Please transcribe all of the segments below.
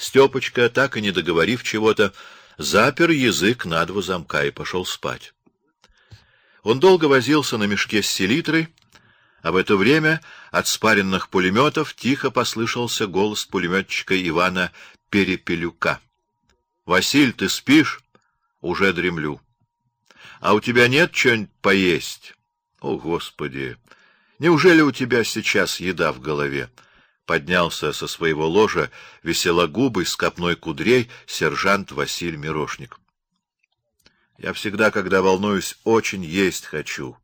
Степочка, так и не договорив чего-то, запер язык на два замка и пошел спать. Он долго возился на мешке с селитрой, а в это время от спаренных пулеметов тихо послышался голос пулеметчика Ивана Перепелюка. — Василь, ты спишь? — Уже дремлю. — А у тебя нет чего-нибудь поесть? — О, Господи! Неужели у тебя сейчас еда в голове? Поднялся со своего ложа веселогубый с копной кудрей сержант Василий Мирошник. — Я всегда, когда волнуюсь, очень есть хочу.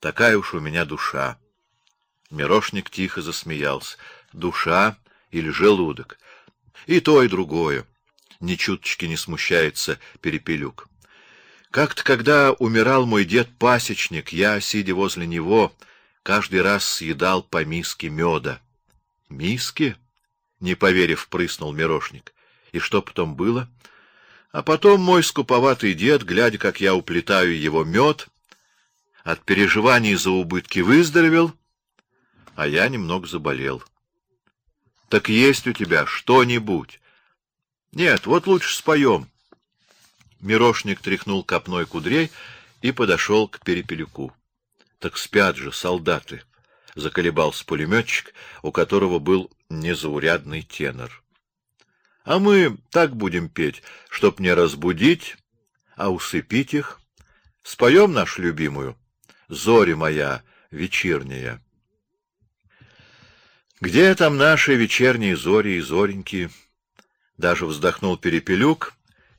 Такая уж у меня душа. Мирошник тихо засмеялся. Душа или желудок? И то, и другое. Ни чуточки не смущается Перепелюк. Как-то, когда умирал мой дед-пасечник, я, сидя возле него, каждый раз съедал по миске меда. — Миски? — не поверив, прыснул Мирошник. — И что потом было? А потом мой скуповатый дед, глядя, как я уплетаю его мед, от переживаний за убытки выздоровел — а я немного заболел. — Так есть у тебя что-нибудь? — Нет, вот лучше споем. Мирошник тряхнул копной кудрей и подошел к Перепелюку. — Так спят же солдаты, — заколебался пулеметчик, у которого был незаурядный тенор. — А мы так будем петь, чтоб не разбудить, а усыпить их. Споем нашу любимую «Зори моя вечерняя». Где там наши вечерние зори и зореньки? Даже вздохнул Перепелюк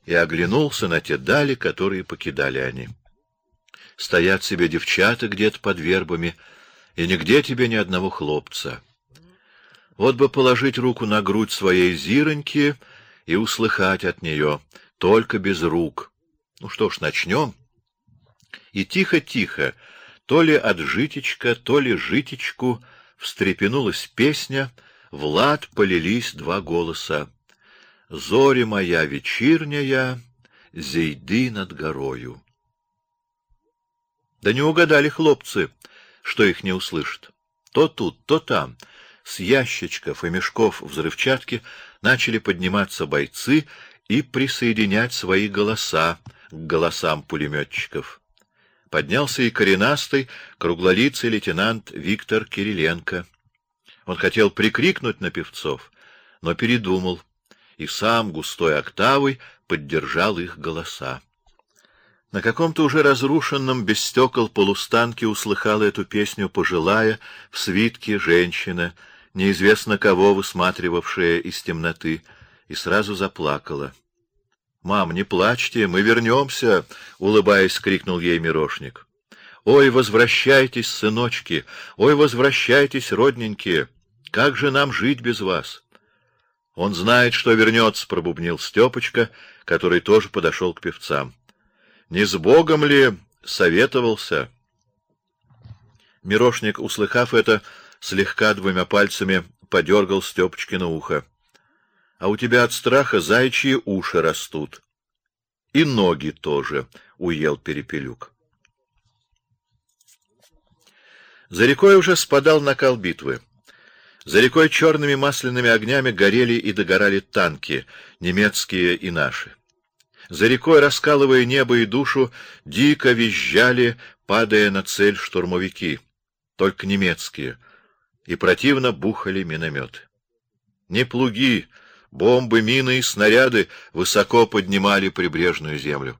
и оглянулся на те дали, которые покидали они. Стоят себе девчата где-то под вербами, и нигде тебе ни одного хлопца. Вот бы положить руку на грудь своей зироньки и услыхать от нее, только без рук. Ну что ж, начнем. И тихо-тихо, то ли от житечка, то ли житечку — встрепенулась песня, в лад полились два голоса. «Зори моя вечерняя, зейды над горою». Да не угадали хлопцы, что их не услышат. То тут, то там, с ящичков и мешков взрывчатки начали подниматься бойцы и присоединять свои голоса к голосам пулеметчиков поднялся и коренастый, круглолицый лейтенант Виктор Кириленко. Он хотел прикрикнуть на певцов, но передумал, и сам густой октавой поддержал их голоса. На каком-то уже разрушенном без стекол полустанке услыхала эту песню пожилая, в свитке женщина, неизвестно кого высматривавшая из темноты, и сразу заплакала. Мам, не плачьте, мы вернемся, улыбаясь, крикнул ей Мирошник. Ой, возвращайтесь, сыночки, ой, возвращайтесь, родненькие. Как же нам жить без вас? Он знает, что вернется, пробубнил Степочка, который тоже подошел к певцам. Не с Богом ли советовался? Мирошник, услыхав это, слегка двумя пальцами подергал Степочкино ухо а у тебя от страха зайчьи уши растут. И ноги тоже, — уел Перепелюк. За рекой уже спадал накал битвы. За рекой черными масляными огнями горели и догорали танки, немецкие и наши. За рекой, раскалывая небо и душу, дико визжали, падая на цель штурмовики, только немецкие, и противно бухали минометы. Не плуги, Бомбы, мины и снаряды высоко поднимали прибрежную землю.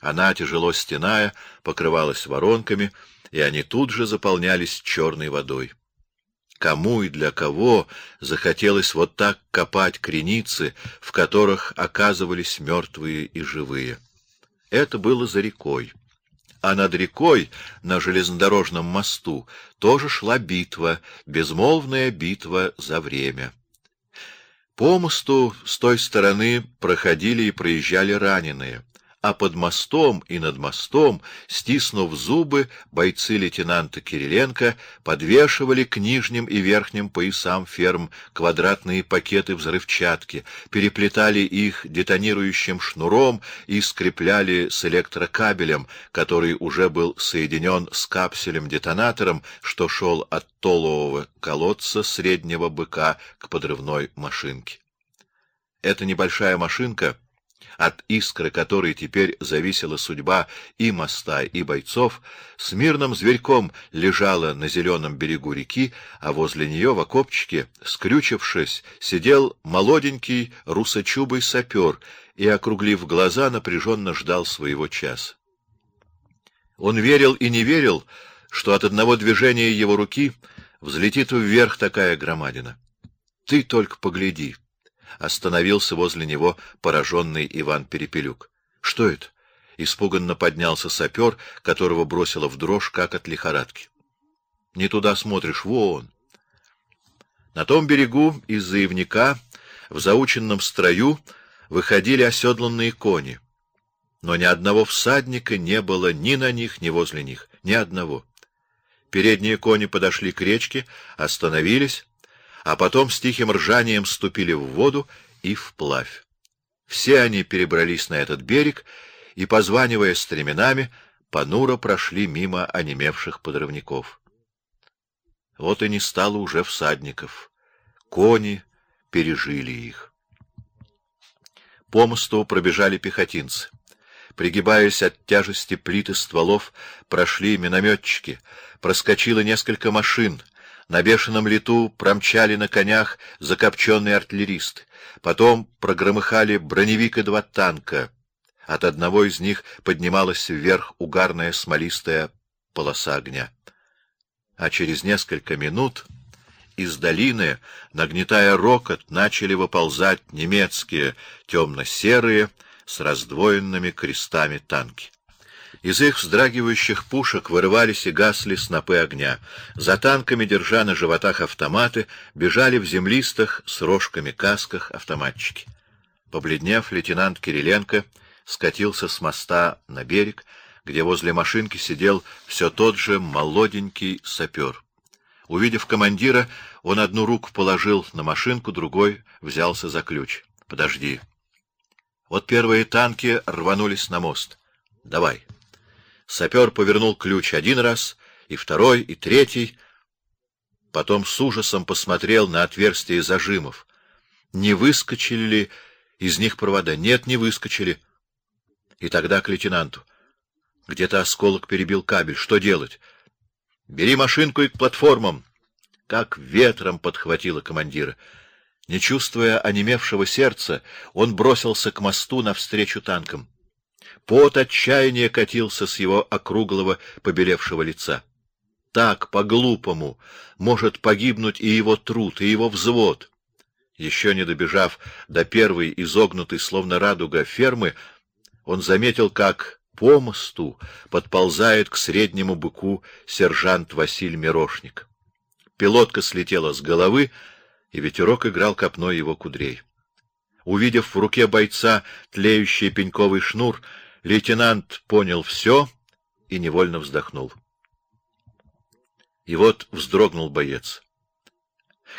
Она, тяжело стеная, покрывалась воронками, и они тут же заполнялись черной водой. Кому и для кого захотелось вот так копать креницы, в которых оказывались мертвые и живые? Это было за рекой. А над рекой, на железнодорожном мосту, тоже шла битва, безмолвная битва за время. По мосту с той стороны проходили и проезжали раненые, а под мостом и над мостом, стиснув зубы, бойцы лейтенанта Кириленко подвешивали к нижним и верхним поясам ферм квадратные пакеты взрывчатки, переплетали их детонирующим шнуром и скрепляли с электрокабелем, который уже был соединен с капселем-детонатором, что шел от толового колодца среднего быка к подрывной машинке. Эта небольшая машинка, от искры которой теперь зависела судьба и моста, и бойцов, с мирным зверьком лежала на зеленом берегу реки, а возле нее в окопчике, скрючившись, сидел молоденький русочубый сапер и, округлив глаза, напряженно ждал своего часа. Он верил и не верил, что от одного движения его руки взлетит вверх такая громадина. Ты только погляди. Остановился возле него пораженный Иван Перепелюк. Что это? Испуганно поднялся сапер, которого бросило в дрожь, как от лихорадки. Не туда смотришь, вон. На том берегу из-за ивника в заученном строю выходили оседланные кони, но ни одного всадника не было ни на них, ни возле них, ни одного. Передние кони подошли к речке, остановились, а потом с тихим ржанием ступили в воду и вплавь. Все они перебрались на этот берег и, позванивая стременами, понуро прошли мимо онемевших подрывников. Вот и не стало уже всадников. Кони пережили их. По мосту пробежали пехотинцы. Пригибаясь от тяжести плиты стволов, прошли минометчики, проскочило несколько машин, на бешеном лету промчали на конях закопченные артиллеристы, потом прогромыхали броневик и два танка. От одного из них поднималась вверх угарная смолистая полоса огня. А через несколько минут из долины, нагнетая рокот, начали выползать немецкие темно-серые с раздвоенными крестами танки. Из их вздрагивающих пушек вырывались и гасли снопы огня. За танками, держа на животах автоматы, бежали в землистых с рожками касках автоматчики. Побледнев, лейтенант Кириленко скатился с моста на берег, где возле машинки сидел все тот же молоденький сапер. Увидев командира, он одну руку положил на машинку, другой взялся за ключ. — Подожди. Вот первые танки рванулись на мост. Давай. Сапер повернул ключ один раз, и второй, и третий. Потом с ужасом посмотрел на отверстия зажимов. Не выскочили ли из них провода? Нет, не выскочили. И тогда к лейтенанту. Где-то осколок перебил кабель. Что делать? Бери машинку и к платформам. Как ветром подхватило командира. Не чувствуя онемевшего сердца, он бросился к мосту навстречу танкам. Пот отчаяния катился с его округлого побелевшего лица. Так, по-глупому, может погибнуть и его труд, и его взвод. Еще не добежав до первой изогнутой, словно радуга, фермы, он заметил, как по мосту подползает к среднему быку сержант Василий Мирошник. Пилотка слетела с головы, и ветерок играл копной его кудрей. Увидев в руке бойца тлеющий пеньковый шнур, лейтенант понял все и невольно вздохнул. И вот вздрогнул боец.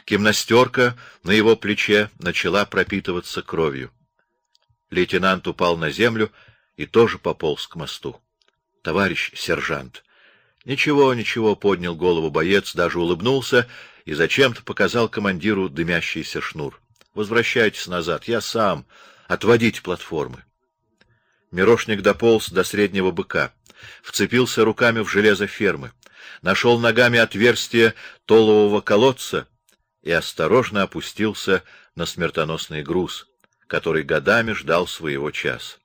Гимнастерка на его плече начала пропитываться кровью. Лейтенант упал на землю и тоже пополз к мосту. — Товарищ сержант! — Ничего, ничего, — поднял голову боец, даже улыбнулся и зачем-то показал командиру дымящийся шнур. — Возвращайтесь назад, я сам. Отводите платформы. Мирошник дополз до среднего быка, вцепился руками в железо фермы, нашел ногами отверстие толового колодца и осторожно опустился на смертоносный груз, который годами ждал своего часа.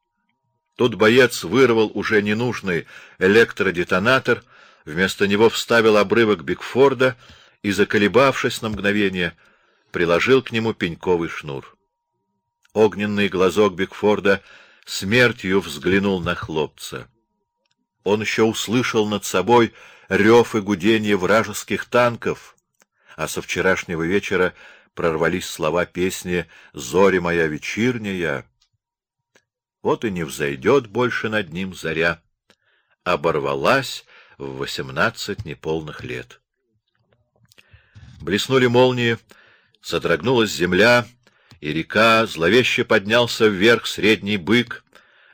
Тут боец вырвал уже ненужный электродетонатор, вместо него вставил обрывок Бигфорда и, заколебавшись на мгновение, приложил к нему пеньковый шнур. Огненный глазок Бигфорда смертью взглянул на хлопца. Он еще услышал над собой рев и гудение вражеских танков, а со вчерашнего вечера прорвались слова песни «Зори моя вечерняя». Вот и не взойдет больше над ним заря. Оборвалась в восемнадцать неполных лет. Блеснули молнии, содрогнулась земля, и река, зловеще поднялся вверх средний бык,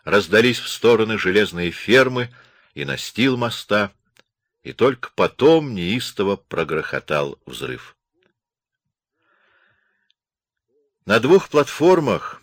раздались в стороны железные фермы и настил моста, и только потом неистово прогрохотал взрыв. На двух платформах